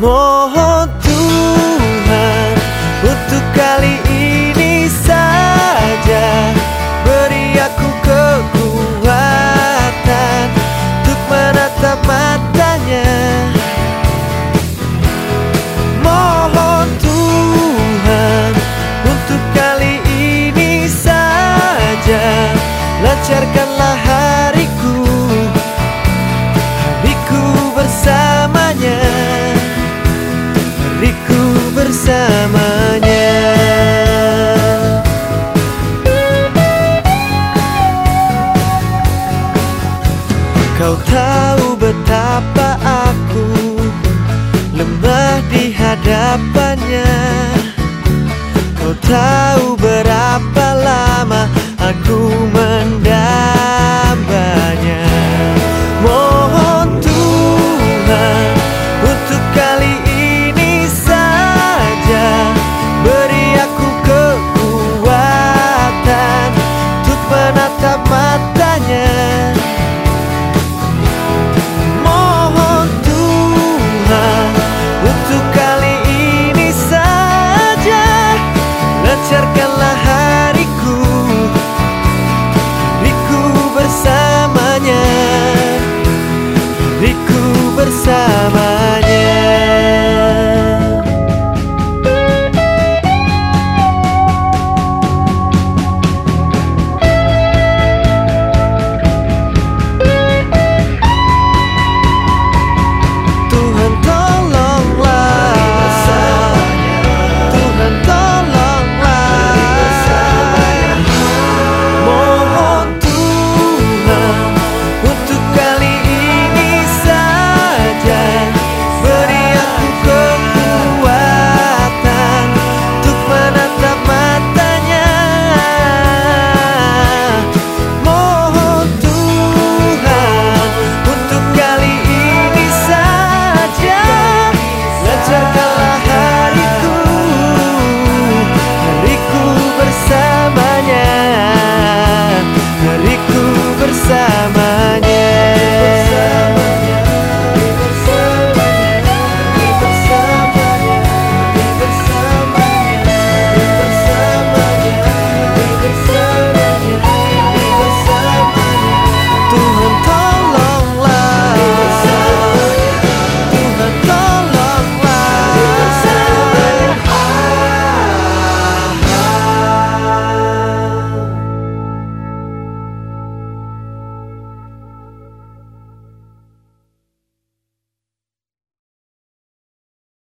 Mohon Tuhan untuk kali ini saja Beri aku kekuatan untuk menatap matanya. Mohon Tuhan untuk kali ini saja Lancarkanlah 더